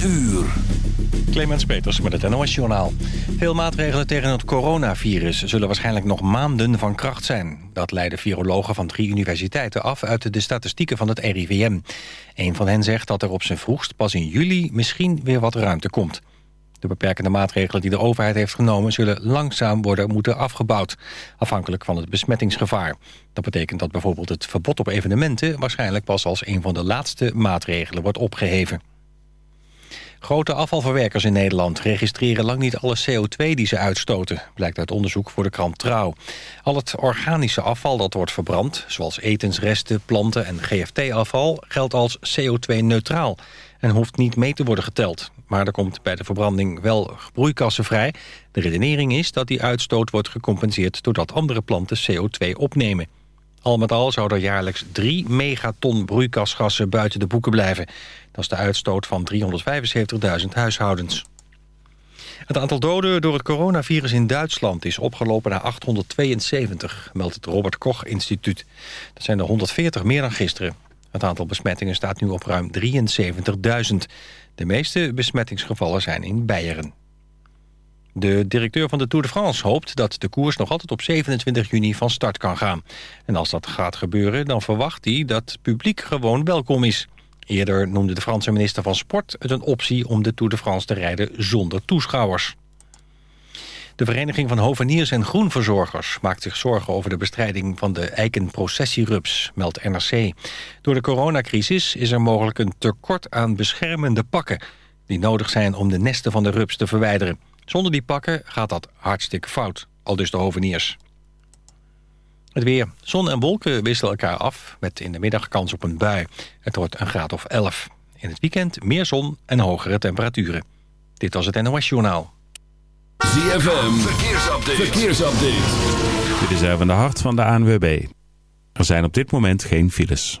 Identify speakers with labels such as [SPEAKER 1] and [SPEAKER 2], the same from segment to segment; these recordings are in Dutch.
[SPEAKER 1] uur.
[SPEAKER 2] Clemens Peters met het NOS Journaal. Veel maatregelen tegen het coronavirus zullen waarschijnlijk nog maanden van kracht zijn. Dat leiden virologen van drie universiteiten af uit de statistieken van het RIVM. Een van hen zegt dat er op zijn vroegst pas in juli misschien weer wat ruimte komt. De beperkende maatregelen die de overheid heeft genomen... zullen langzaam worden moeten afgebouwd, afhankelijk van het besmettingsgevaar. Dat betekent dat bijvoorbeeld het verbod op evenementen... waarschijnlijk pas als een van de laatste maatregelen wordt opgeheven. Grote afvalverwerkers in Nederland registreren lang niet alle CO2 die ze uitstoten, blijkt uit onderzoek voor de krant Trouw. Al het organische afval dat wordt verbrand, zoals etensresten, planten en GFT-afval, geldt als CO2-neutraal en hoeft niet mee te worden geteld. Maar er komt bij de verbranding wel broeikassen vrij. De redenering is dat die uitstoot wordt gecompenseerd doordat andere planten CO2 opnemen. Al met al zou er jaarlijks 3 megaton broeikasgassen buiten de boeken blijven. Dat is de uitstoot van 375.000 huishoudens. Het aantal doden door het coronavirus in Duitsland is opgelopen naar 872, meldt het Robert Koch Instituut. Dat zijn er 140 meer dan gisteren. Het aantal besmettingen staat nu op ruim 73.000. De meeste besmettingsgevallen zijn in Beieren. De directeur van de Tour de France hoopt dat de koers nog altijd op 27 juni van start kan gaan. En als dat gaat gebeuren, dan verwacht hij dat het publiek gewoon welkom is. Eerder noemde de Franse minister van Sport het een optie om de Tour de France te rijden zonder toeschouwers. De Vereniging van Hoveniers en Groenverzorgers maakt zich zorgen over de bestrijding van de eikenprocessierups, meldt NRC. Door de coronacrisis is er mogelijk een tekort aan beschermende pakken die nodig zijn om de nesten van de rups te verwijderen. Zonder die pakken gaat dat hartstikke fout, al dus de hoveniers. Het weer. Zon en wolken wisselen elkaar af, met in de middag kans op een bui. Het wordt een graad of 11. In het weekend meer zon en hogere temperaturen. Dit was het NOS Journaal.
[SPEAKER 1] ZFM, verkeersupdate. verkeersupdate.
[SPEAKER 3] Dit is even de hart van de ANWB. Er zijn op dit moment geen files.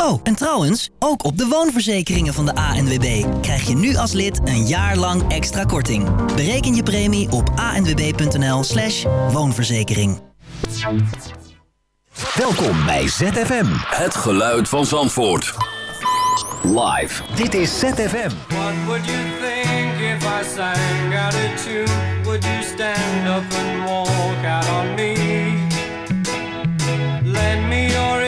[SPEAKER 4] Oh, en trouwens, ook op de woonverzekeringen van de ANWB krijg je nu als lid een jaar lang extra korting. Bereken je premie op anwb.nl/slash woonverzekering.
[SPEAKER 1] Welkom bij ZFM. Het geluid van Zandvoort. Live. Dit is ZFM.
[SPEAKER 5] What would you think if I sang out a tune? Would you stand up and walk out on me? Lend me your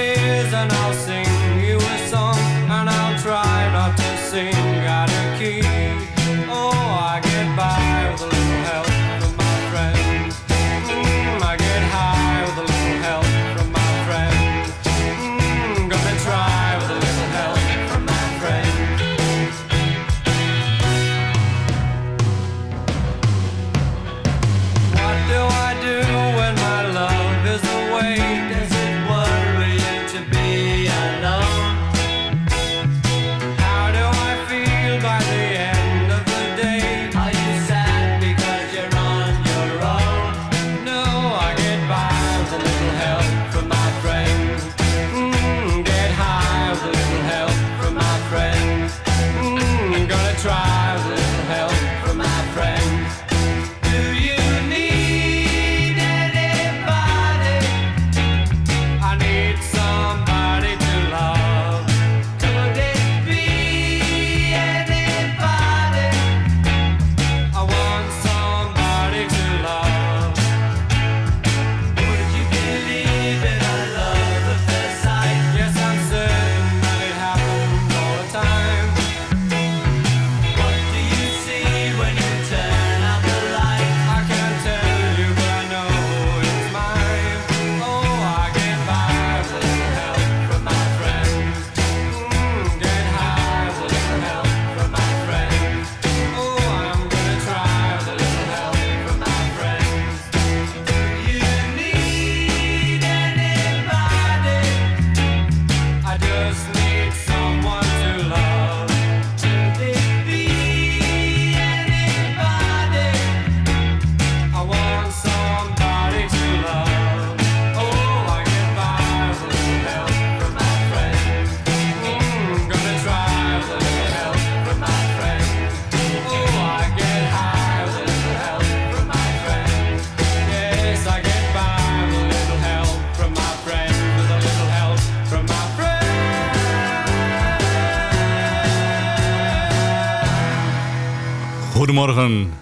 [SPEAKER 6] Goedemorgen,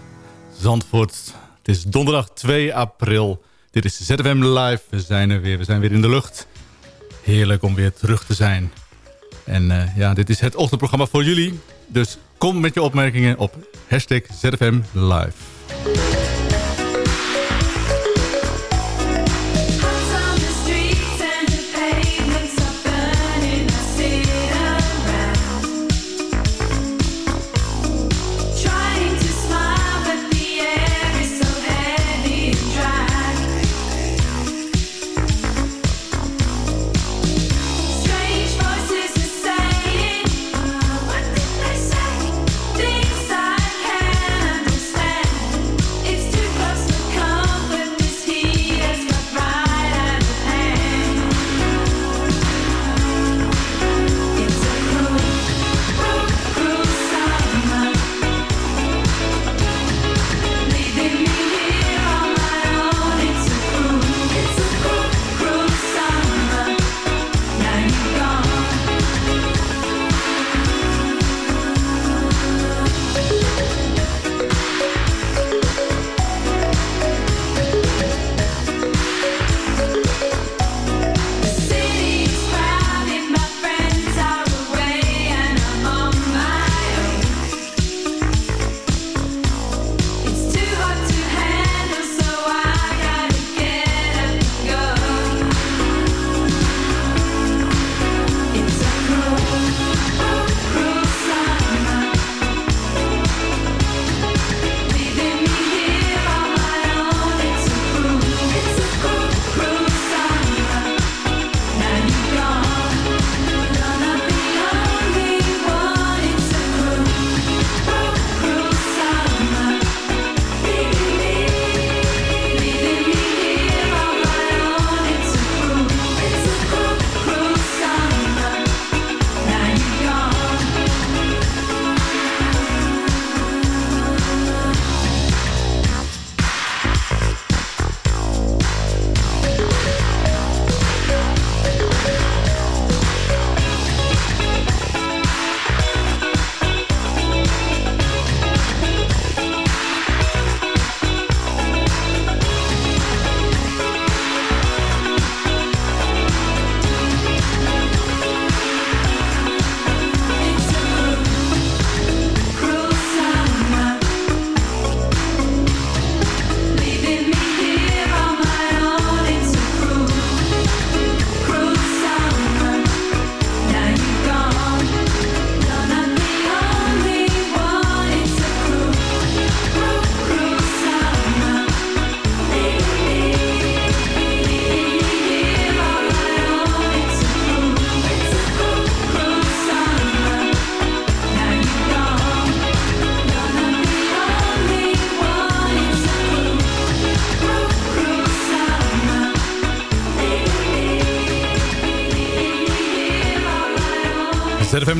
[SPEAKER 6] Zandvoort. Het is donderdag 2 april. Dit is ZFM Live. We zijn er weer. We zijn weer in de lucht. Heerlijk om weer terug te zijn. En uh, ja, dit is het ochtendprogramma voor jullie. Dus kom met je opmerkingen op hashtag ZFM Live.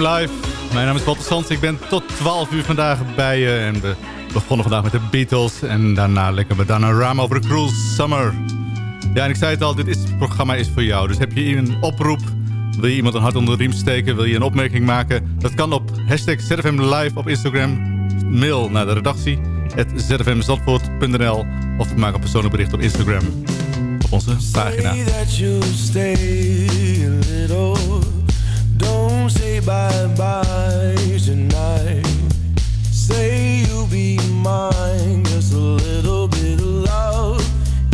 [SPEAKER 6] Live. Mijn naam is Walter Sands. Ik ben tot 12 uur vandaag bij je. En we begonnen vandaag met de Beatles. En daarna lekker met Dana Ram over de Cruel Summer. Ja, en ik zei het al, dit is, programma is voor jou. Dus heb je een oproep, wil je iemand een hart onder de riem steken... wil je een opmerking maken, dat kan op hashtag ZFM Live op Instagram. Mail naar de redactie, zfmzandvoort.nl of maak een persoonlijk bericht op Instagram. Op onze pagina.
[SPEAKER 7] Bye-bye tonight. Say you'll be mine Just a little bit of love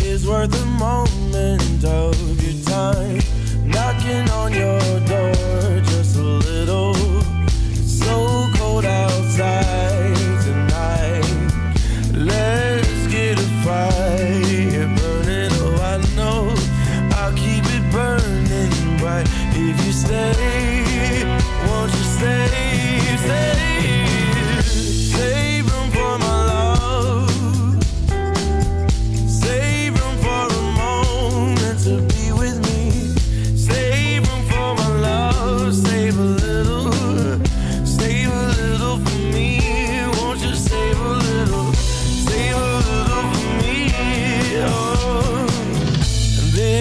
[SPEAKER 7] Is worth a moment of your time. Knocking on your door Just a little so cold outside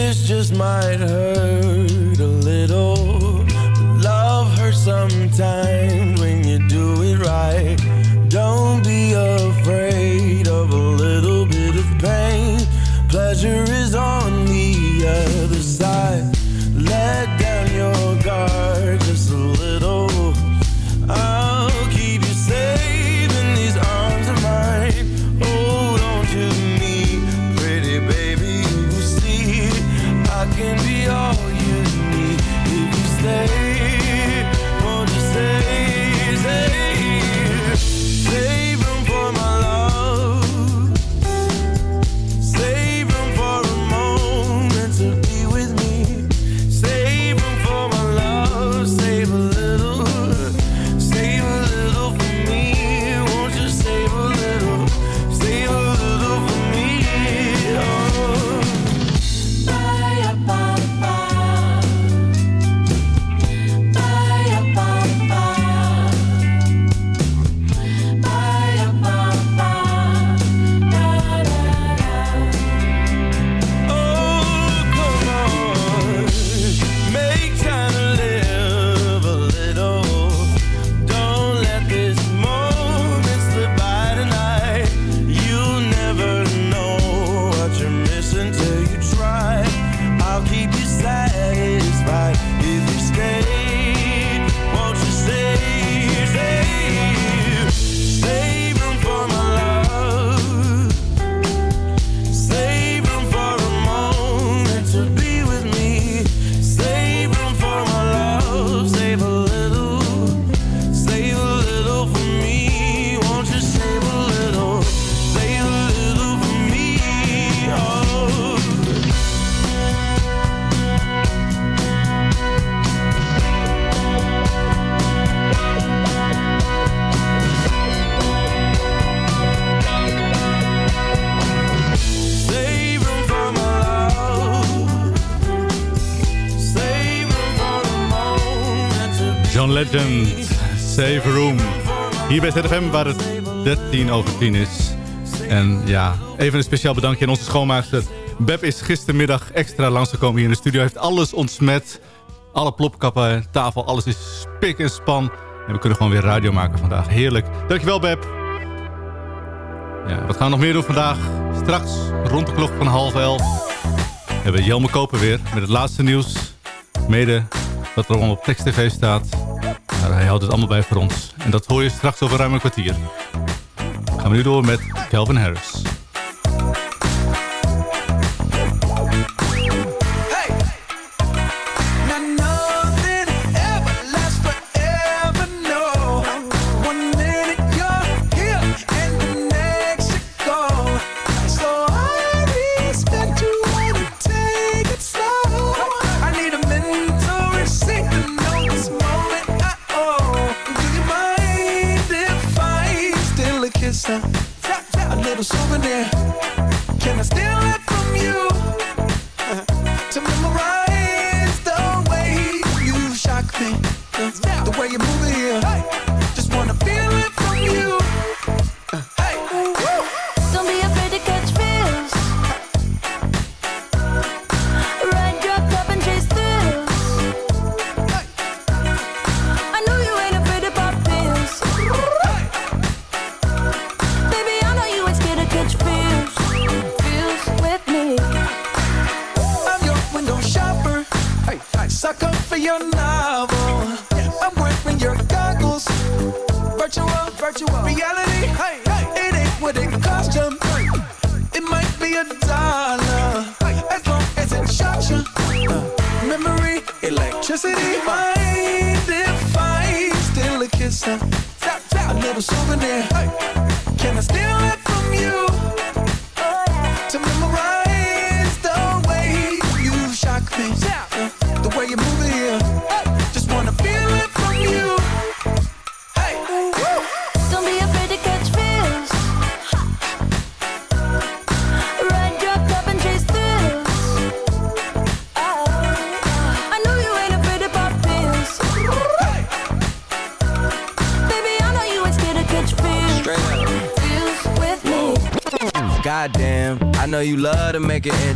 [SPEAKER 7] this just might hurt
[SPEAKER 8] Legend, Save Room. Hier bij ZFM waar het 13 over 10 is. En ja, even een speciaal bedankje aan onze schoonmaakster. Beb is gistermiddag extra langsgekomen hier in de studio. Heeft alles ontsmet. Alle plopkappen, tafel, alles is spik en span. En we kunnen gewoon weer radio maken vandaag. Heerlijk. Dankjewel Beb. Ja, wat gaan we nog meer doen vandaag? Straks rond de klok van half elf hebben we Jelme Koper weer met het laatste nieuws. Mede dat er allemaal op Text TV staat. Maar hij houdt het allemaal bij voor ons. En dat hoor je straks over ruim een kwartier. Gaan we nu door met Calvin Harris.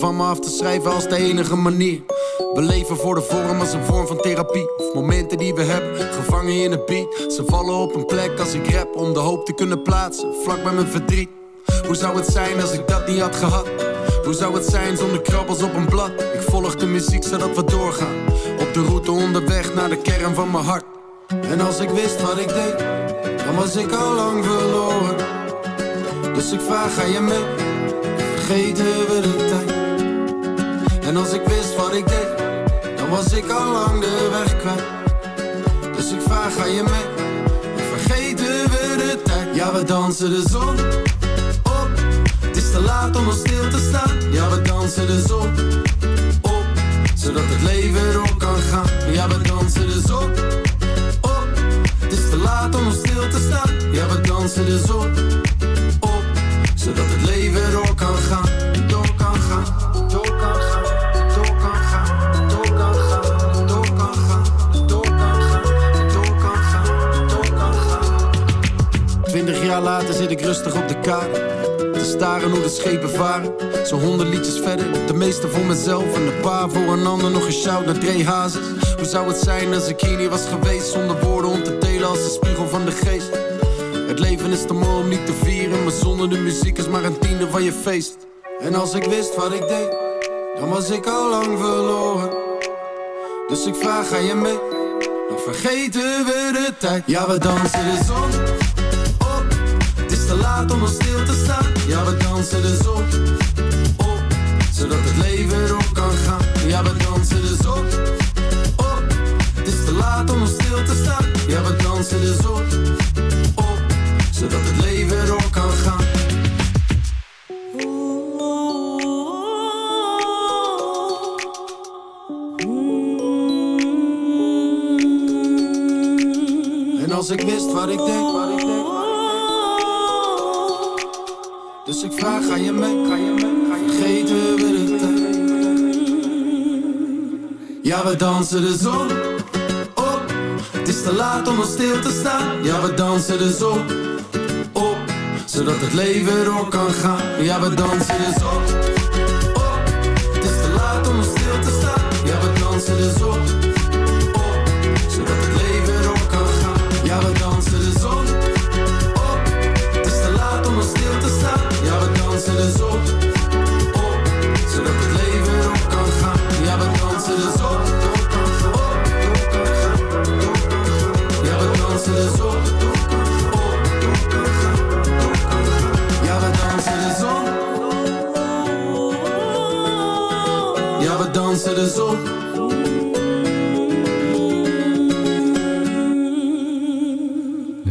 [SPEAKER 9] van me af te schrijven als de enige manier. We leven voor de vorm als een vorm van therapie. Of momenten die we hebben, gevangen in een beat. Ze vallen op een plek als ik rap om de hoop te kunnen plaatsen, vlak bij mijn verdriet. Hoe zou het zijn als ik dat niet had gehad? Hoe zou het zijn zonder krabbels op een blad? Ik volg de muziek zodat we doorgaan. Op de route onderweg naar de kern van mijn hart. En als ik wist wat ik deed, dan was ik al lang verloren. Dus ik vraag, ga je mee? Vergeten we de tijd? En als ik wist wat ik deed, dan was ik al lang de weg kwijt. Dus ik vraag, ga je mee? Vergeten we de tijd? Ja, we dansen de zon op. Het is te laat om ons stil te staan. Ja, we dansen de zon op. Zodat het leven door kan gaan. Ja, we dansen de zon op. Het is te laat om ons stil te staan. Ja, we dansen de zon op. Zodat het leven door kan gaan. Jaar later zit ik rustig op de kade. Te staren hoe de schepen varen. Zo'n honderd liedjes verder, de meeste voor mezelf. En een paar voor een ander, nog een shout naar Dre Hazes. Hoe zou het zijn als ik hier niet was geweest? Zonder woorden om te delen als de spiegel van de geest. Het leven is te mooi om niet te vieren. Maar zonder de muziek is maar een tiende van je feest. En als ik wist wat ik deed, dan was ik al lang verloren. Dus ik vraag, ga je mee? Dan vergeten we de tijd. Ja, we dansen de zon te laat om stil te staan. Ja, we dansen de zon op. Zodat het leven erop kan gaan. Ja, we dansen de zon op. Het is te laat om stil te staan. Ja, we dansen de zon op. Zodat het leven erop kan gaan. En als ik wist wat ik deed, wat ik vraag, ga je mee, ga je mee, ga je we de tijd. Ja, we dansen de zon op. Het is te laat om nog stil te staan. Ja, we dansen de zon op. Zodat het leven door kan gaan. Ja, we dansen de zon op. Het is te laat om nog stil te staan. Ja, we dansen de zon de zon.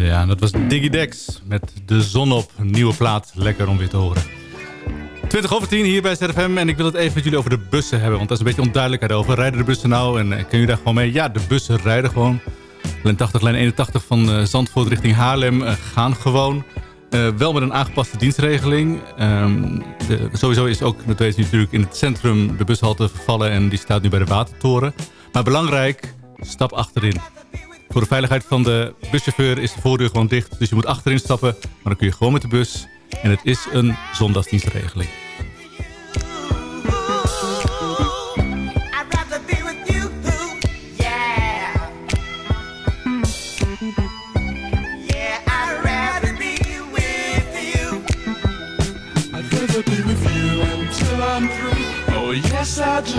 [SPEAKER 9] Ja,
[SPEAKER 6] dat was Diggy Dex met De Zon op. Nieuwe plaat, lekker om weer te horen. 20 over 10 hier bij ZFM en ik wil het even met jullie over de bussen hebben. Want daar is een beetje onduidelijkheid over. Rijden de bussen nou en eh, kun je daar gewoon mee? Ja, de bussen rijden gewoon. Lijn 80, lijn 81 van eh, Zandvoort richting Haarlem eh, gaan gewoon. Eh, wel met een aangepaste dienstregeling. Ehm, de- sowieso is ook, weet je natuurlijk, in het centrum de bushalte vervallen... en die staat nu bij de Watertoren. Maar belangrijk, stap achterin. Voor de veiligheid van de buschauffeur is de voordeur gewoon dicht. Dus je moet achterin stappen, maar dan kun je gewoon met de bus. En het is een zondagsdienstregeling.
[SPEAKER 10] Yes, I do.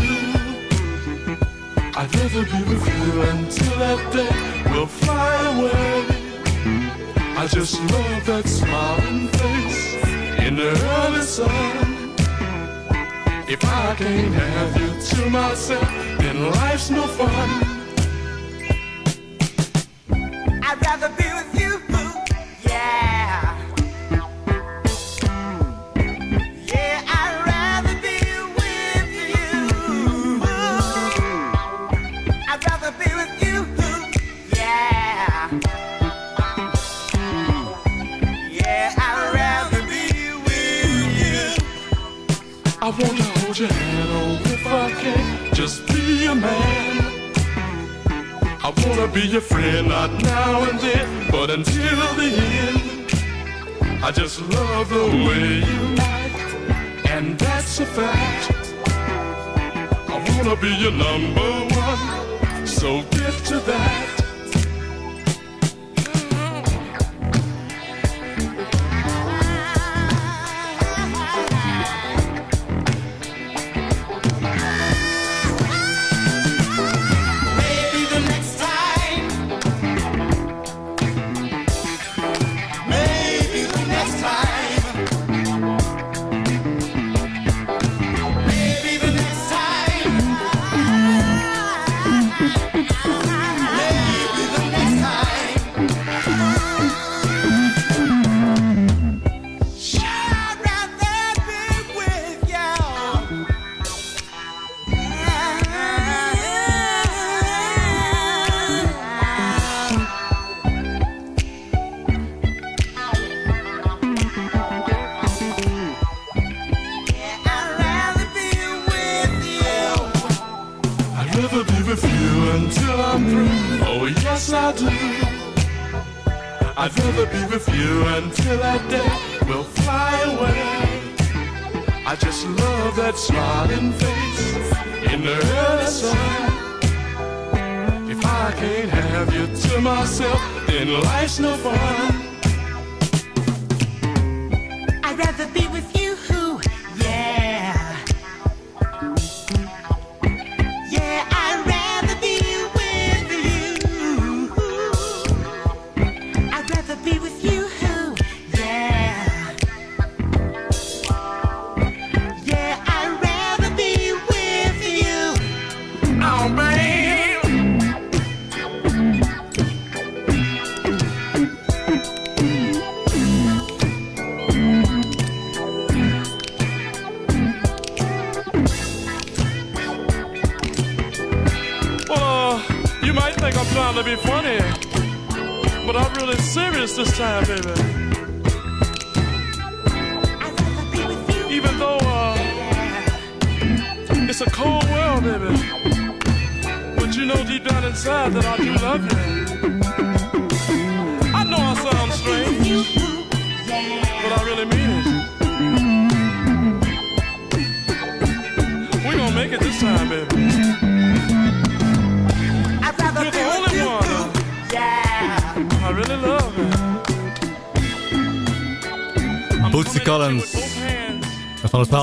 [SPEAKER 10] I'd rather be with you until that day will fly away. I just love that smiling face in the early sun. If I can't have you to myself, then life's no fun.
[SPEAKER 11] I'd rather be with
[SPEAKER 10] I wanna hold your hand, oh, if I can, just be a man. I wanna be your friend, not now and then, but until the end. I just love the way you act, and that's a fact. I wanna be your number one, so get to that.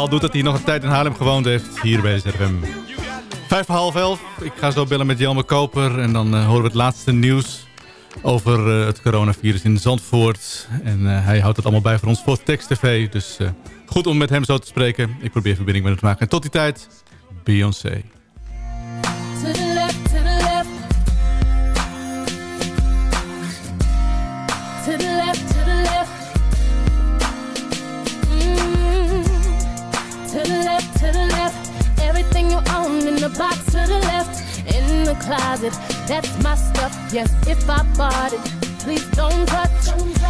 [SPEAKER 6] Doet dat hij nog een tijd in Haarlem gewoond heeft. Hier bij ZFM. Vijf voor half elf. Ik ga zo bellen met Jelme Koper. En dan eh, horen we het laatste nieuws over eh, het coronavirus in Zandvoort. En eh, hij houdt het allemaal bij voor ons voor Text TV. Dus goed om met hem zo te spreken. Ik probeer verbinding met hem te maken. En tot die tijd, Beyoncé.
[SPEAKER 12] Closet, that's my stuff. Yes, if I bought it, please don't touch.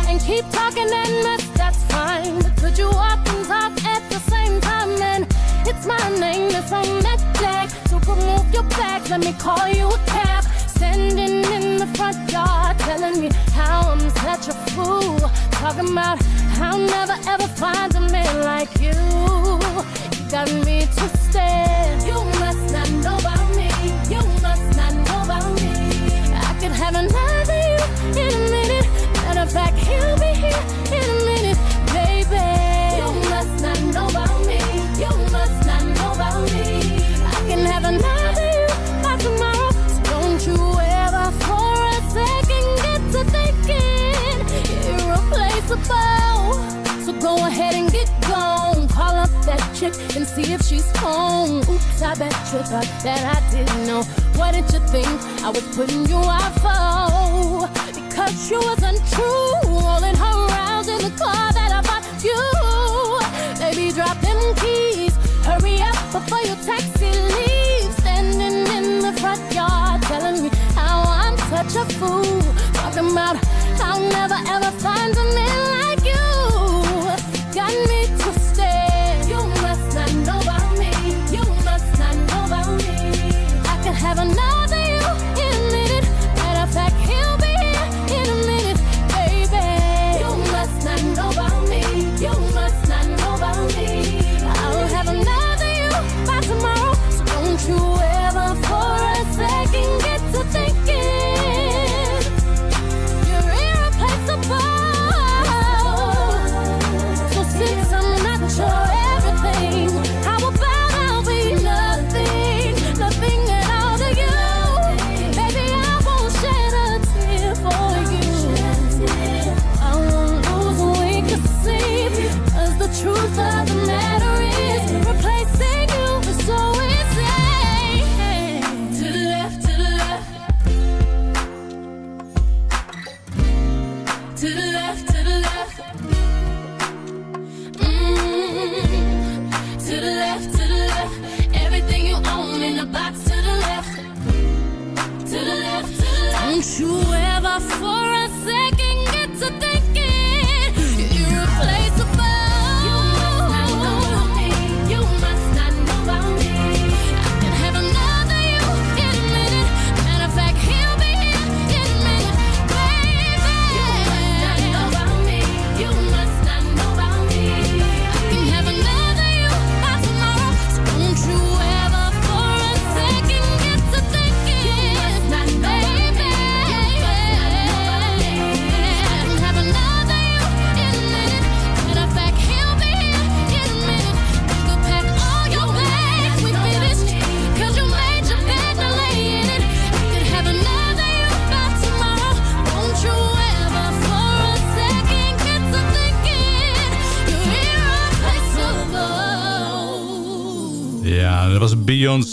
[SPEAKER 12] And keep talking that mess, that's fine. But could you walk and talk at the same time? And it's my name that's on that flag. So remove your bags, let me call you a cab. Standing in the front yard, telling me how I'm such a fool. Talking about how I'll never ever find a man like you. You got me to twisted. You must not I could have another you in a minute. Matter of fact, he'll be here in a minute, baby. You must not know about me. You must not know about me. I can have another you by tomorrow. Don't you ever for a second get to thinking irreplaceable. So go ahead and get gone. Call up that chick and see if she's home. Oops, I bet you thought that I didn't know. What did you think I was putting you out for? Because you was untrue, rolling her around in the car that I bought you. Baby, drop them keys. Hurry up before your taxi leaves. Standing in the front yard, telling me how I'm such a fool. Talking about I'll never ever find a man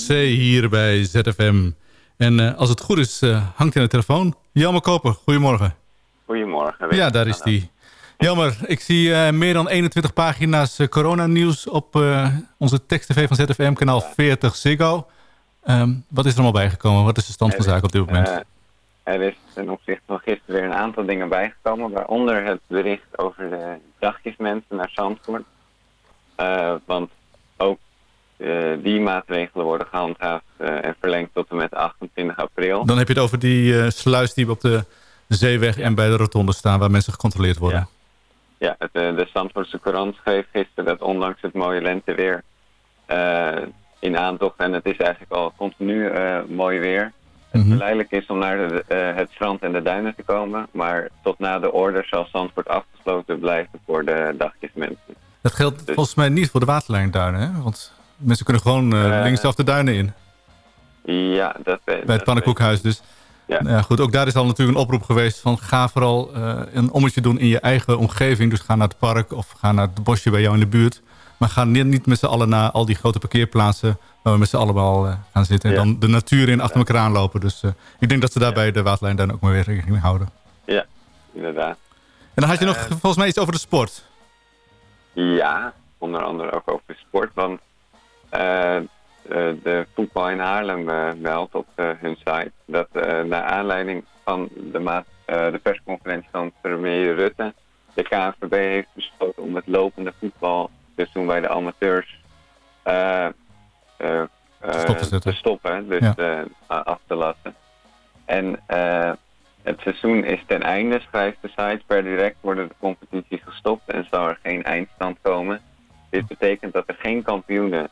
[SPEAKER 6] Beyoncé hier bij ZFM. En eh, als het goed is, eh, hangt hij aan de telefoon. Jelmer Koper, goedemorgen.
[SPEAKER 13] Goedemorgen.
[SPEAKER 6] Ja, daar is die. Jelmer, ik zie eh, meer dan 21 pagina's coronanieuws op onze tekst-tv van ZFM, kanaal 40 Ziggo. Um, wat is er allemaal bijgekomen? Wat is de stand van zaken op dit moment?
[SPEAKER 13] Er is ten opzichte van gisteren weer een aantal dingen bijgekomen, waaronder het bericht over de dagjesmensen naar Zandvoort. want ook die maatregelen worden gehandhaafd en verlengd tot en met 28 april.
[SPEAKER 6] Dan heb je het over die sluis die op de zeeweg en bij de rotonde staan waar mensen gecontroleerd worden.
[SPEAKER 13] Ja. Ja, het, de Zandvoortse Courant schreef gisteren dat ondanks het mooie lenteweer uh, in aantocht, en het is eigenlijk al continu uh, mooi weer, het verleidelijk is om naar de, uh, het strand en de duinen te komen. Maar tot na de orde zal Zandvoort afgesloten blijven voor de dagjesmensen.
[SPEAKER 6] Dat geldt volgens mij niet voor de waterlijnduinen, hè? Want mensen kunnen gewoon uh, linksaf de duinen in.
[SPEAKER 13] Ja, dat weet
[SPEAKER 6] Bij het Pannenkoekhuis dus.
[SPEAKER 13] Ja.
[SPEAKER 6] ja. goed, ook daar is al natuurlijk een oproep geweest van ga vooral uh, een ommetje doen in je eigen omgeving. Dus ga naar het park of ga naar het bosje bij jou in de buurt. Maar ga niet, met z'n allen naar al die grote parkeerplaatsen waar we met z'n allemaal uh, gaan zitten. En
[SPEAKER 13] Ja.
[SPEAKER 6] dan de natuur in achter elkaar aanlopen. Dus uh, ik denk dat ze daarbij de waterlijn dan ook maar weer rekening mee houden.
[SPEAKER 13] Ja, inderdaad.
[SPEAKER 6] En dan had je nog volgens mij iets over de sport.
[SPEAKER 13] Ja, onder andere ook over de sport. Want de voetbal in Haarlem meldt op uh, hun site dat naar aanleiding van de, maat, de persconferentie van premier Rutte de KNVB heeft besloten om het lopende voetbalseizoen bij de amateurs
[SPEAKER 6] te,
[SPEAKER 13] te, stoppen, dus
[SPEAKER 6] ja.
[SPEAKER 13] af te lassen. En het seizoen is ten einde, schrijft de site. Per direct worden de competities gestopt en zal er geen eindstand komen. Dit betekent dat er geen kampioenen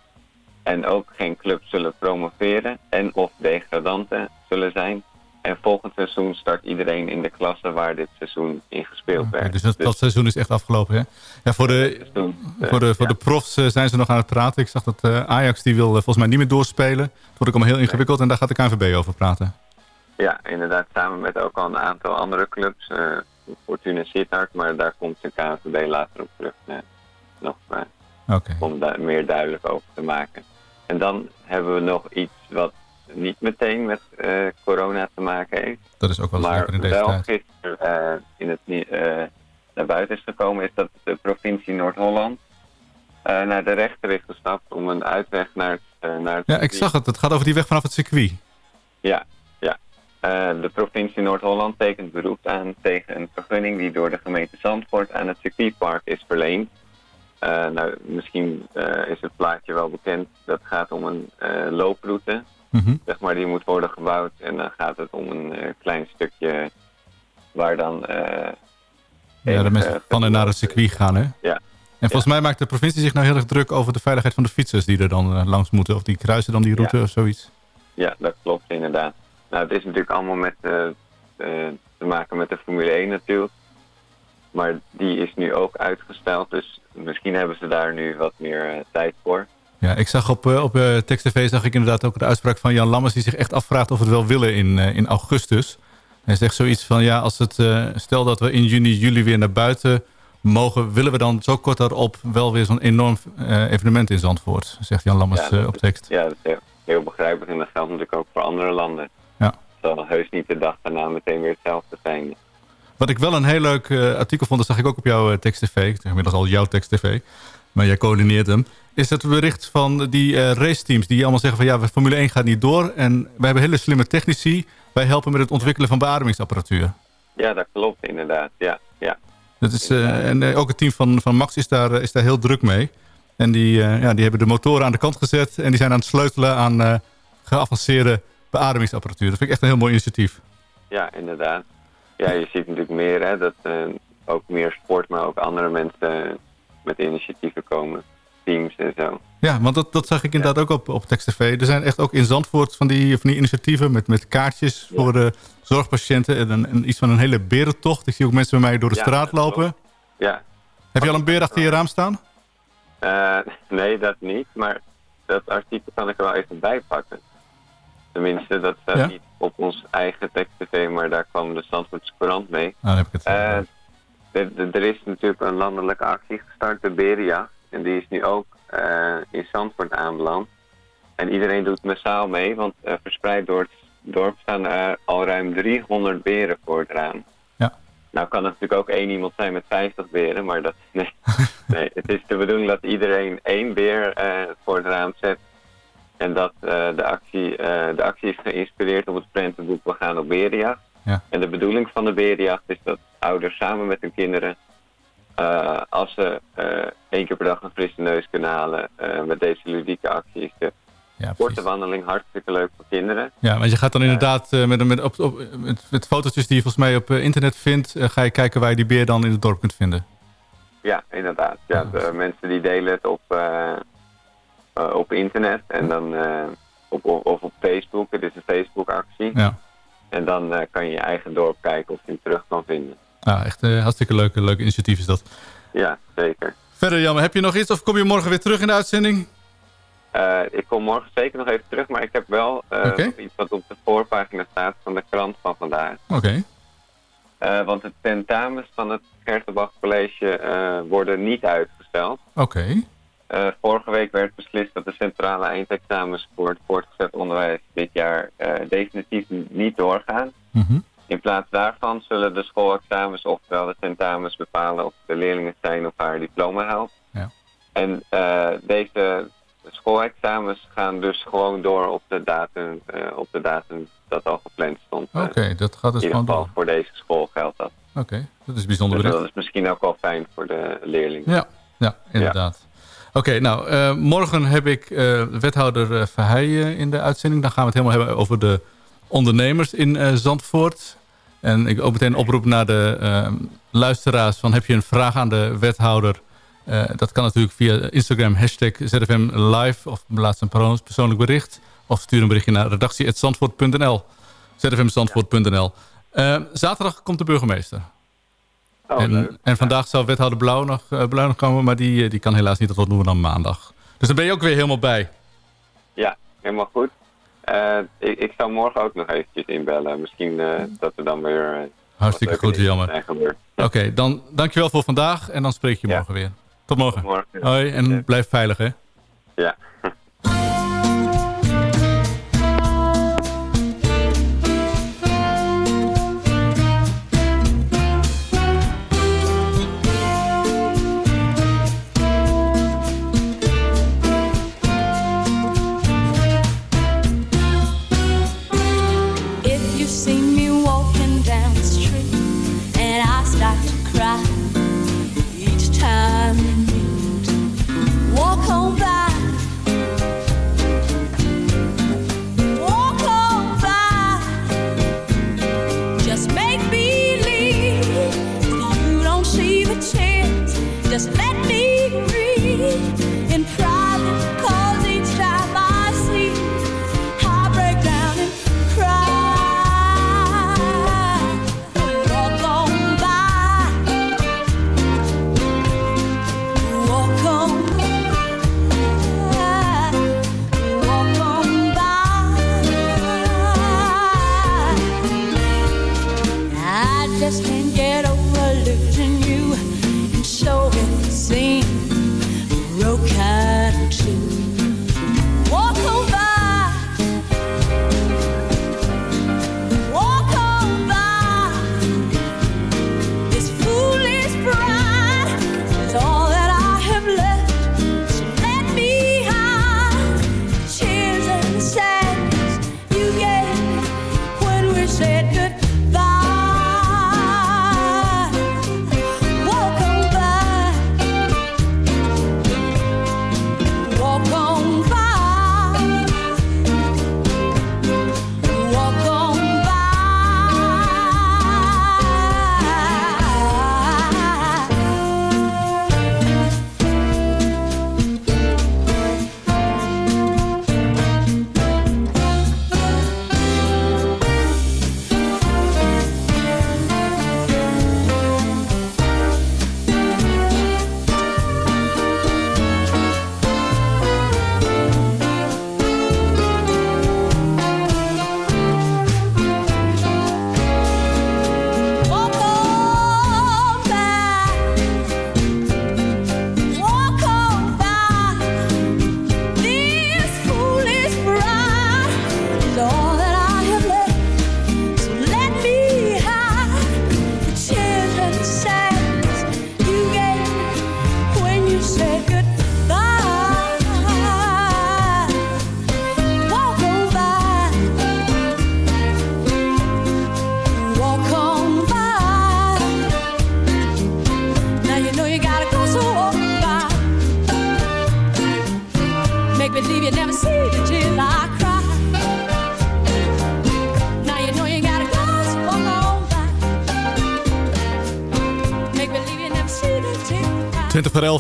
[SPEAKER 13] en ook geen clubs zullen promoveren en of degradanten zullen zijn. En volgend seizoen start iedereen in de klasse waar dit seizoen in gespeeld
[SPEAKER 6] okay,
[SPEAKER 13] werd.
[SPEAKER 6] Dus dat, dat, seizoen is echt afgelopen, hè? Ja, voor de,
[SPEAKER 13] seizoen,
[SPEAKER 6] voor de, voor ja. de profs uh, zijn ze nog aan het praten. Ik zag dat uh, Ajax die wil volgens mij niet meer doorspelen. Het wordt ook allemaal heel ingewikkeld en daar gaat de KNVB over praten.
[SPEAKER 13] Ja, inderdaad. Samen met ook al een aantal andere clubs. Uh, Fortuna Sittard, maar daar komt de KNVB later op terug. Uh, nog uh,
[SPEAKER 6] okay.
[SPEAKER 13] om daar meer duidelijk over te maken. En dan hebben we nog iets wat niet meteen met uh, corona te maken heeft.
[SPEAKER 6] Dat is ook wel
[SPEAKER 13] maar
[SPEAKER 6] in deze
[SPEAKER 13] wel
[SPEAKER 6] tijd.
[SPEAKER 13] gisteren uh, in het, uh, naar buiten is gekomen... is dat de provincie Noord-Holland naar de rechter is gestapt... om een uitweg naar het, naar het
[SPEAKER 6] Ja, ik zag het. Het gaat over die weg vanaf het circuit.
[SPEAKER 13] Ja, ja. de provincie Noord-Holland tekent beroep aan tegen een vergunning... die door de gemeente Zandvoort aan het circuitpark is verleend... Uh, nou, misschien uh, is het plaatje wel bekend. Dat gaat om een uh, looproute.
[SPEAKER 6] Mm -hmm.
[SPEAKER 13] Zeg maar, die moet worden gebouwd. En dan gaat het om een klein stukje waar dan...
[SPEAKER 6] ja, de mensen van en naar het circuit gaan, hè?
[SPEAKER 13] Ja.
[SPEAKER 6] En volgens ja. mij maakt de provincie zich nou heel erg druk over de veiligheid van de fietsers die er dan langs moeten. Of die kruisen dan die route
[SPEAKER 13] ja.
[SPEAKER 6] of zoiets.
[SPEAKER 13] Ja, dat klopt inderdaad. Nou, het is natuurlijk allemaal met, te maken met de Formule 1 natuurlijk. Maar die is nu ook uitgesteld, dus misschien hebben ze daar nu wat meer uh, tijd voor.
[SPEAKER 6] Ja, ik zag op, uh, op uh, Text TV zag ik inderdaad ook de uitspraak van Jan Lammers... die zich echt afvraagt of we het wel willen in, in augustus. Hij zegt zoiets van, ja, als het, stel dat we in juni, juli weer naar buiten mogen... willen we dan zo kort daarop wel weer zo'n enorm evenement in Zandvoort? Zegt Jan Lammers
[SPEAKER 13] ja,
[SPEAKER 6] op tekst.
[SPEAKER 13] Ja, dat is heel, heel begrijpelijk en dat geldt natuurlijk ook voor andere landen.
[SPEAKER 6] Ja.
[SPEAKER 13] Het zal heus niet de dag daarna meteen weer hetzelfde zijn.
[SPEAKER 6] Wat ik wel een heel leuk uh, artikel vond, dat zag ik ook op jouw uh, tekst-tv. Ik zeg inmiddels al jouw tekst-tv, maar jij coördineert hem. Is het bericht van die uh, raceteams die allemaal zeggen van ja, Formule 1 gaat niet door. En wij hebben hele slimme technici. Wij helpen met het ontwikkelen van beademingsapparatuur.
[SPEAKER 13] Ja, dat klopt inderdaad. Ja, ja.
[SPEAKER 6] Dat is, en ook het team van, van Max is daar, is daar heel druk mee. En die, ja, die hebben de motoren aan de kant gezet. En die zijn aan het sleutelen aan geavanceerde beademingsapparatuur. Dat vind ik echt een heel mooi initiatief.
[SPEAKER 13] Ja, inderdaad. Ja, je ziet natuurlijk meer hè, dat uh, ook meer sport, maar ook andere mensen met initiatieven komen. Teams en zo.
[SPEAKER 6] Ja, want dat, dat zag ik inderdaad ja. ook op, op Text TV. Er zijn echt ook in Zandvoort van die, van die initiatieven met, met kaartjes ja. voor de zorgpatiënten. En, een, en iets van een hele berentocht. Ik zie ook mensen bij mij door de
[SPEAKER 13] ja,
[SPEAKER 6] straat lopen.
[SPEAKER 13] Ja.
[SPEAKER 6] Heb je al een beer achter je raam staan?
[SPEAKER 13] Uh, nee, dat niet. Maar dat artikel kan ik er wel even bij pakken. Tenminste, dat staat ja? niet op ons eigen tekst-tv, maar daar kwam de Zandvoortse Courant mee.
[SPEAKER 6] Ah, dan heb ik het
[SPEAKER 13] uh, de, er is natuurlijk een landelijke actie gestart, de Berenjacht. En die is nu ook uh, in Zandvoort aanbeland. En iedereen doet massaal mee, want eh, verspreid door het dorp staan er al ruim 300 beren voor het raam.
[SPEAKER 6] Ja.
[SPEAKER 13] Nou kan het natuurlijk ook één iemand zijn met 50 beren, maar dat, nee, nee, het is de bedoeling dat iedereen één beer eh, voor het raam zet. En dat eh, de, actie, eh, de actie is geïnspireerd op het prentenboek We gaan op berenjacht.
[SPEAKER 6] Ja.
[SPEAKER 13] En de bedoeling van de berenjacht is dat ouders samen met hun kinderen, eh, als ze één keer per dag een frisse neus kunnen halen met deze ludieke actie,
[SPEAKER 6] Ja,
[SPEAKER 13] korte wandeling hartstikke leuk voor kinderen.
[SPEAKER 6] Ja, want je gaat dan inderdaad eh, met, met, op, op, met, met fotootjes die je volgens mij op internet vindt... ga je kijken waar je die beer dan in het dorp kunt vinden.
[SPEAKER 13] Ja, inderdaad. Ja, de mensen die delen het op, eh, op internet en dan eh, op, of, of op Facebook. Het is een Facebook-actie.
[SPEAKER 6] Ja,
[SPEAKER 13] En dan eh, kan je je eigen dorp kijken of je hem terug kan vinden.
[SPEAKER 6] ja echt eh, hartstikke leuk, leuk initiatief is dat.
[SPEAKER 13] Ja, zeker.
[SPEAKER 6] Verder, Jan, heb je nog iets of kom je morgen weer terug in de uitzending?
[SPEAKER 13] Ik kom morgen zeker nog even terug, maar ik heb wel iets wat op de voorpagina staat van de krant van vandaag.
[SPEAKER 6] Oké.
[SPEAKER 13] Want de tentamens van het Gertenbach College worden niet uitgesteld.
[SPEAKER 6] Oké.
[SPEAKER 13] Eh, vorige week werd beslist dat de centrale eindexamens voor het voortgezet onderwijs dit jaar eh, definitief niet doorgaan.
[SPEAKER 6] Mhm.
[SPEAKER 13] In plaats daarvan zullen de schoolexamens, oftewel de tentamens, bepalen of de leerling het zijn of haar diploma haalt.
[SPEAKER 6] Ja.
[SPEAKER 13] En eh, deze schoolexamens gaan dus gewoon door op de datum, op de datum dat al gepland stond.
[SPEAKER 6] Oké, dat gaat dus
[SPEAKER 13] in ieder
[SPEAKER 6] gewoon
[SPEAKER 13] geval
[SPEAKER 6] door.
[SPEAKER 13] voor deze school geldt dat.
[SPEAKER 6] Oké, dat is bijzonder
[SPEAKER 13] Dus dat is misschien ook wel fijn voor de leerlingen.
[SPEAKER 6] Ja, ja inderdaad. Oké, nou, eh, morgen heb ik eh, wethouder eh, Verheijen in de uitzending. Dan gaan we het helemaal hebben over de ondernemers in Zandvoort. En ik ook meteen een oproep naar de luisteraars van heb je een vraag aan de wethouder? Dat kan natuurlijk via Instagram hashtag ZFM Live of laat een persoon- persoonlijk bericht. Of stuur een berichtje naar redactie.zandvoort.nl zfmzandvoort.nl Zaterdag komt de burgemeester.
[SPEAKER 13] Oh,
[SPEAKER 6] en, en vandaag zou wethouder Blauw nog, eh, Blauw nog komen, maar die, eh, die kan helaas niet. Dat doen we dan maandag. Dus dan ben je ook weer helemaal bij.
[SPEAKER 13] Ja, helemaal goed. Eh, ik, ik zou morgen ook nog eventjes inbellen. Misschien dat er dan weer...
[SPEAKER 6] Hartstikke goed, jammer. Oké, dan dankjewel voor vandaag en dan spreek je morgen weer. Tot morgen.
[SPEAKER 13] morgen.
[SPEAKER 6] Hoi en blijf veilig hè.
[SPEAKER 13] Ja.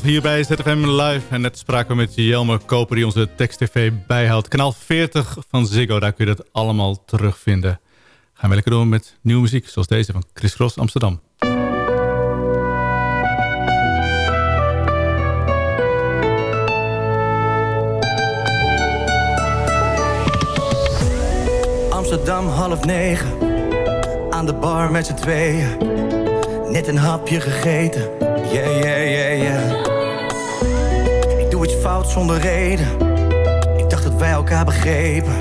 [SPEAKER 6] Hierbij hier ZFM Live. En net spraken we met Jelmer Koper die onze tekst-tv bijhoudt. Kanaal 40 van Ziggo, daar kun je dat allemaal terugvinden. Gaan we lekker door met nieuwe muziek, zoals deze van Chris Cross Amsterdam.
[SPEAKER 14] Amsterdam half negen, aan de bar met z'n tweeën. Net een hapje gegeten, yeah, yeah, yeah, yeah fout zonder reden. Ik dacht dat wij elkaar begrepen.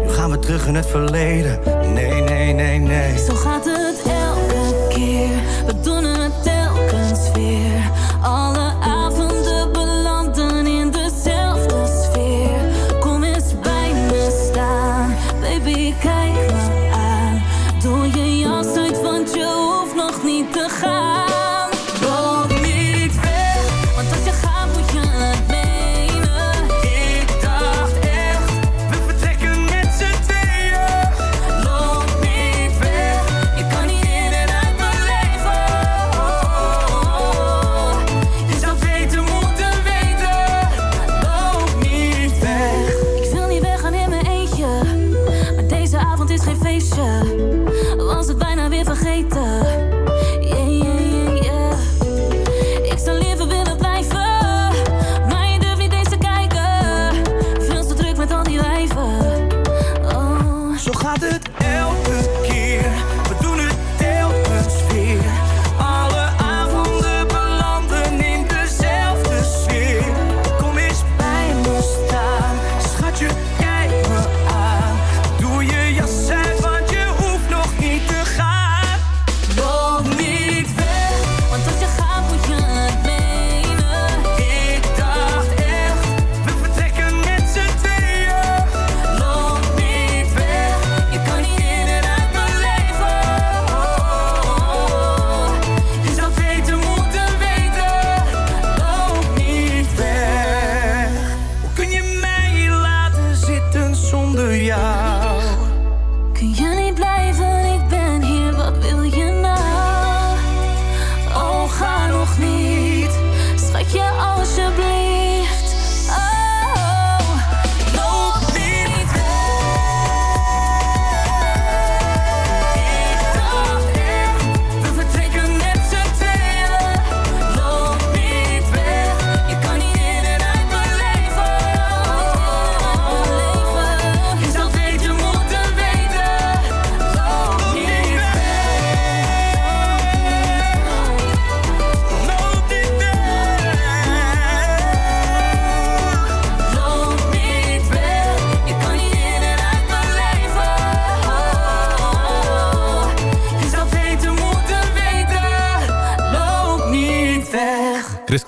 [SPEAKER 14] Nu gaan we terug in het verleden. Nee, nee, nee, nee.
[SPEAKER 15] Zo gaat het.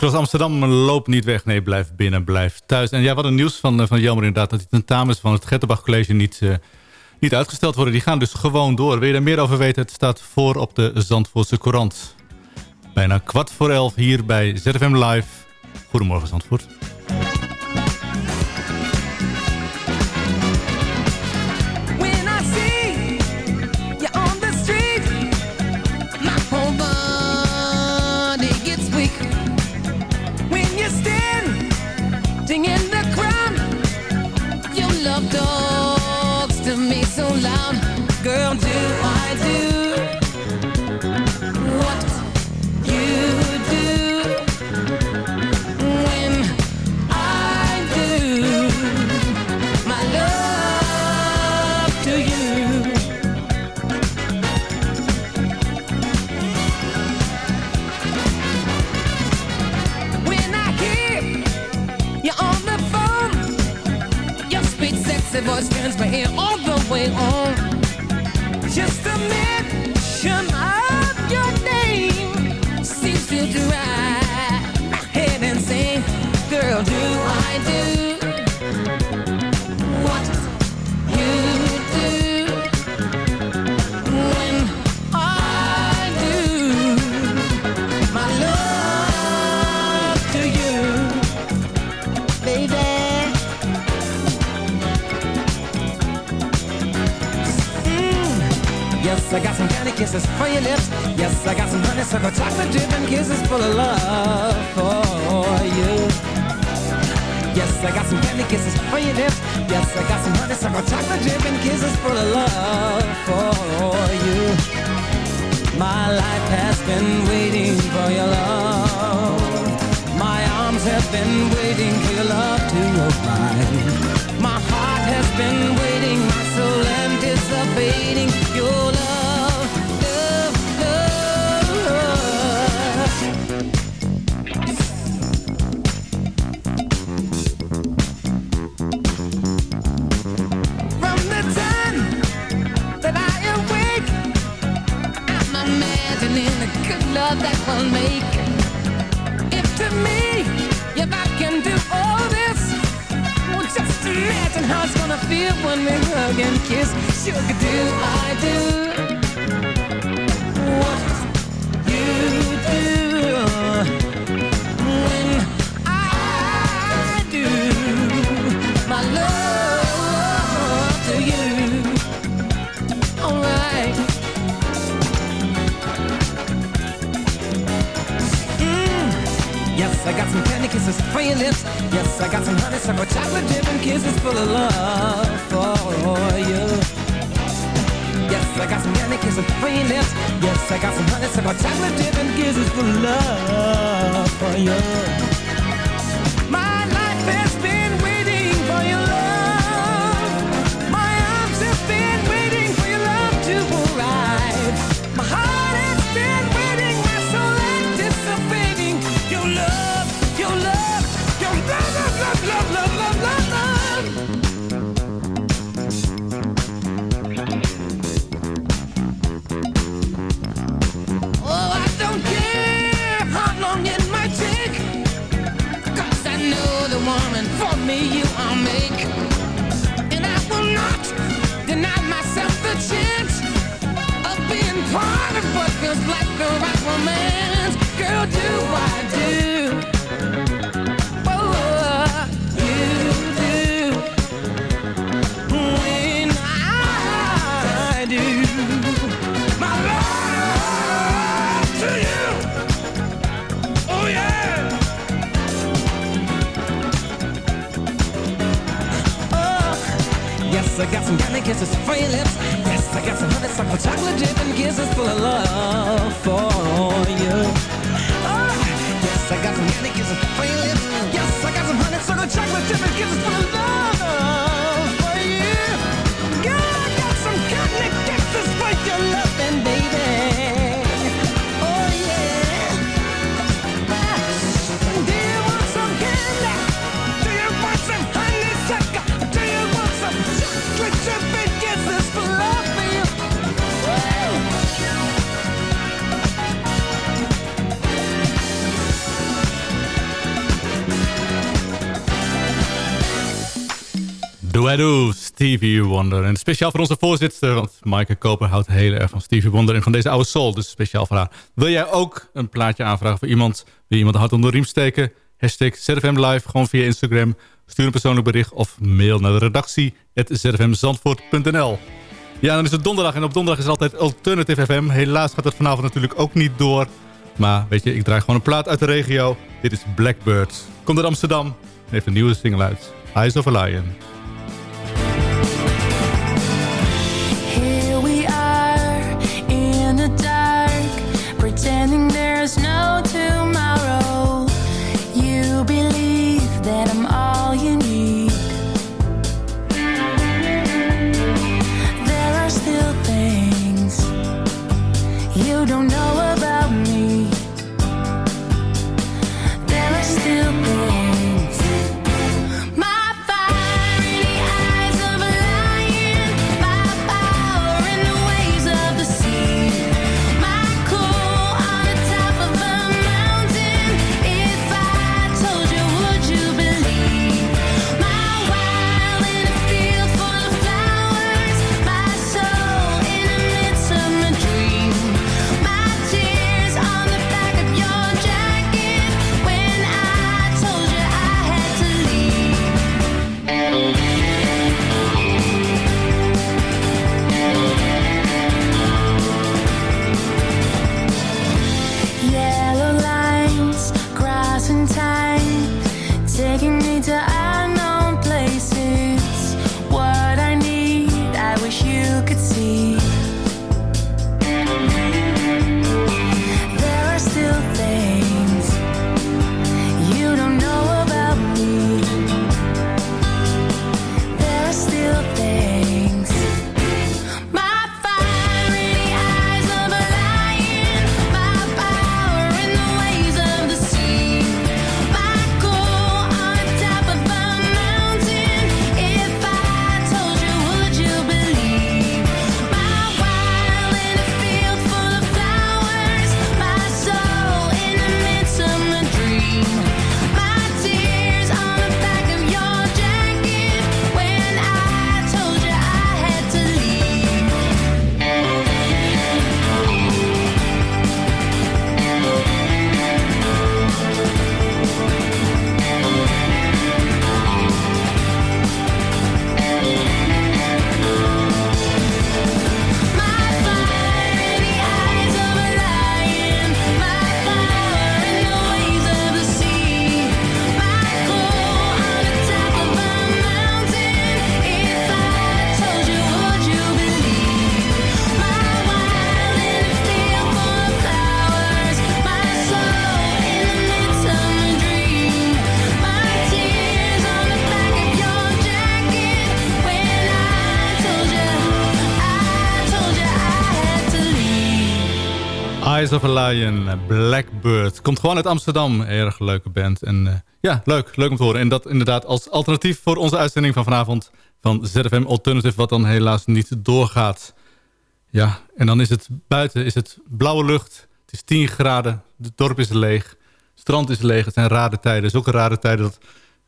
[SPEAKER 6] Klas Amsterdam loopt niet weg. Nee, blijf binnen, blijf thuis. En ja, wat een nieuws van, eh, van Jammer inderdaad... dat die tentamens van het Gettenbach College niet, eh, niet uitgesteld worden. Die gaan dus gewoon door. Wil je daar meer over weten? Het staat voor op de Zandvoortse Courant. Bijna kwart voor elf hier bij ZFM Live. Goedemorgen Zandvoort.
[SPEAKER 11] I got some candy kisses for your lips. Yes, I got some honeysuckle chocolate dripping kisses full of love for you. Yes, I got some candy kisses for your lips. Yes, I got some honeysuckle chocolate dripping kisses full of love for you. My life has been waiting for your love. My arms have been waiting for your love to arrive. My heart has been waiting, my soul anticipating your love, love that we'll make. If to me, if I can do all this, well, just imagine how it's gonna feel when we hug and kiss. Sugar, do I do what Yes, I got some candy kisses for your lips. Yes, I got some honeysuckle chocolate dripping kisses full of love for you. Yes, I got some candy kisses for your lips. Yes, I got some honeysuckle chocolate dripping kisses full of love for you. Like romance. Girl, do I do? Oh, you do. When I do. My love to you. Oh, yeah. Oh, yes, I got some candy kisses for your lips. I got some honey honeysuckle chocolate dripping kisses full of love for you. Oh, yes, I got some candy kisses for your lips. Yes, I got some honeysuckle chocolate dripping kisses full of love Do
[SPEAKER 6] I Do, Stevie Wonder. En speciaal voor onze voorzitter, want Maaike Koper houdt heel erg van Stevie Wonder... en van deze oude soul, dus speciaal voor haar. Wil jij ook een plaatje aanvragen voor iemand? Je iemand hart onder de riem steken? Hashtag ZFM Live, gewoon via Instagram. Stuur een persoonlijk bericht of mail naar de redactie... zfmzandvoort.nl Ja, dan is het donderdag en op donderdag is altijd Alternative FM. Helaas gaat het vanavond natuurlijk ook niet door. Maar weet je, ik draai gewoon een plaat uit de regio. Dit is Blackbird. Komt uit Amsterdam en heeft een nieuwe single uit. Eyes of a Lion.
[SPEAKER 8] Blackbird. Komt gewoon uit Amsterdam. Erg leuke band. En eh, ja, leuk. Leuk om te horen. En dat inderdaad als alternatief voor onze uitzending van vanavond... van ZFM Alternative, wat dan helaas niet doorgaat. Ja, en dan is het buiten is het blauwe lucht. Het is 10 graden. Het dorp is leeg. Het strand is leeg. Het zijn rare tijden. Zulke rare tijden dat...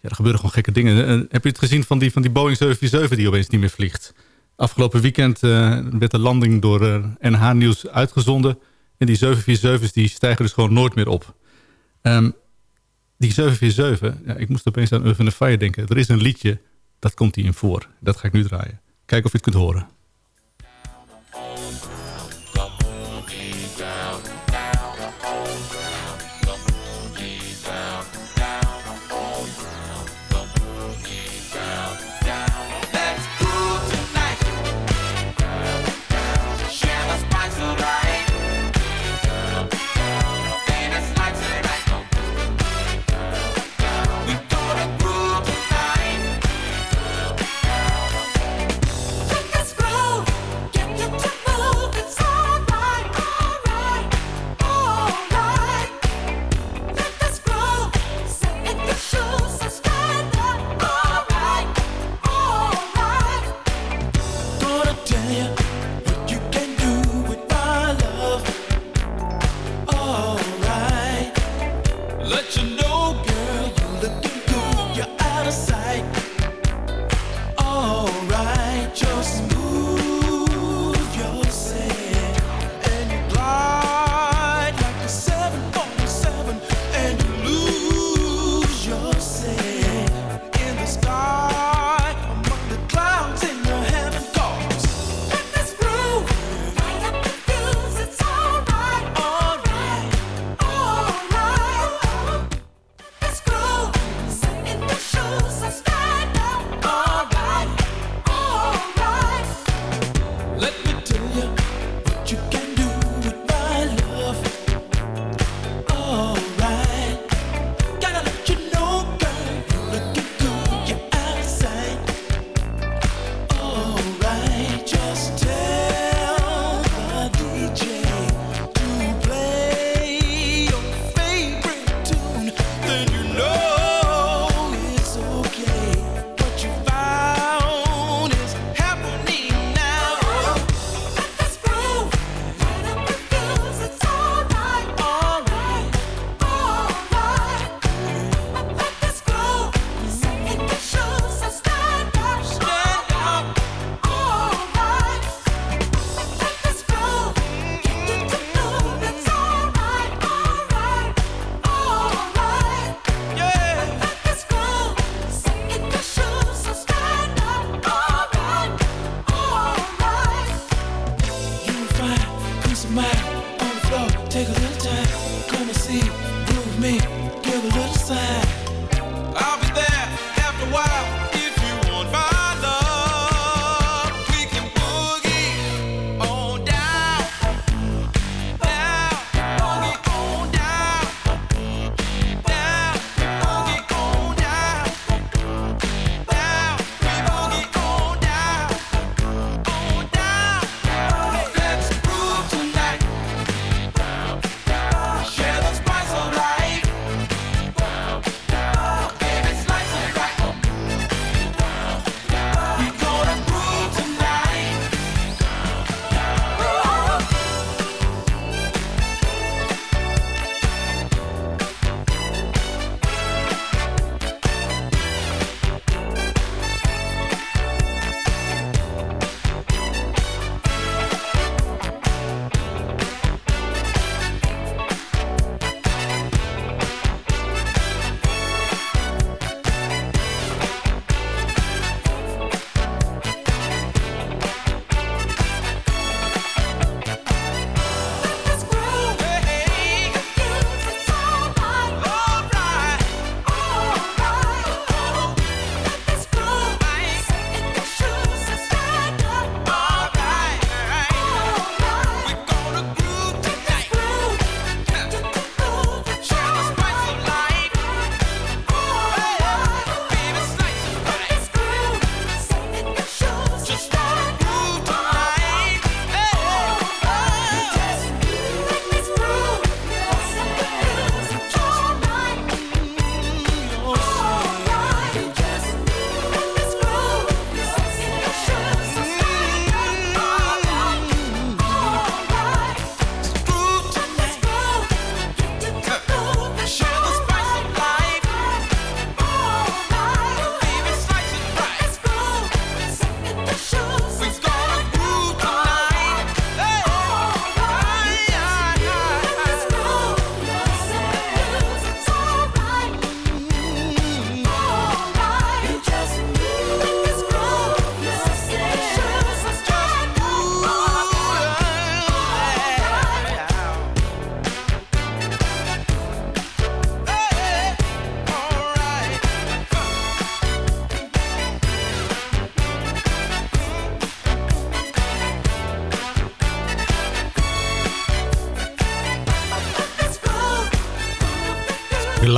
[SPEAKER 8] Ja, er gebeuren gewoon gekke dingen. Eh, heb je het gezien van die, van die Boeing 747 die opeens niet meer vliegt? Afgelopen weekend eh, werd de landing door NH Nieuws uitgezonden. En die 747's die stijgen dus gewoon nooit meer op. Ehm, die 747, ja, ik moest opeens aan Urban Fire denken. Er is een liedje, dat komt hierin voor. Dat ga ik nu draaien. Kijken of je het kunt horen.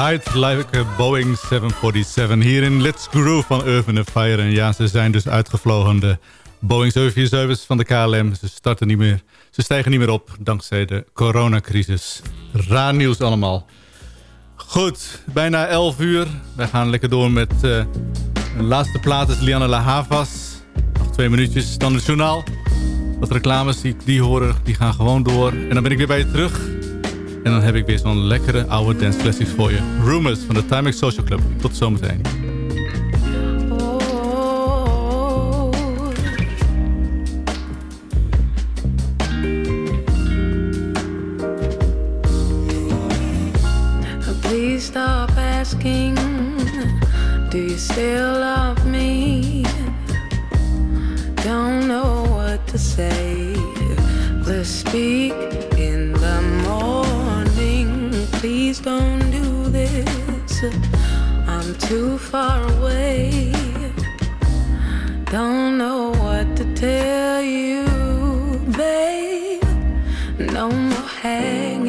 [SPEAKER 16] Glide like
[SPEAKER 6] Boeing 747 hier in Let's Groove van Urban Fire. En ja, ze zijn dus uitgevlogen, de Boeing 747 van de KLM. Ze, starten niet meer, ze stijgen niet meer op dankzij de coronacrisis. Raar nieuws allemaal. Goed, bijna 11 uur. Wij gaan lekker door met uh, een laatste plaat is Lianne La Havas. Nog twee minuutjes, dan het journaal. Wat reclames die ik die horen, die gaan gewoon door. En dan ben ik weer bij je terug. En dan heb ik weer zo'n lekkere oude dance classics voor je. Rumors van de Timex Social Club. Tot zometeen.
[SPEAKER 17] Please stop asking, do you still love me? Don't know what to say. Let's speak. Please don't do this. I'm too far away. Don't know what to tell you, babe. No more hanging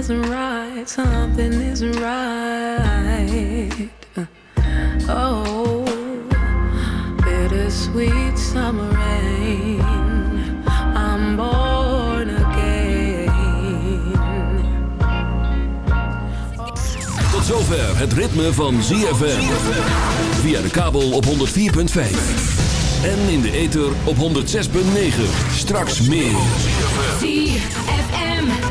[SPEAKER 17] isn't right. Something isn't right. Oh, bittersweet summer rain. I'm born again.
[SPEAKER 1] Tot zover het ritme van ZFM. Via de kabel op 104.5. En in de ether op 106.9. Straks meer.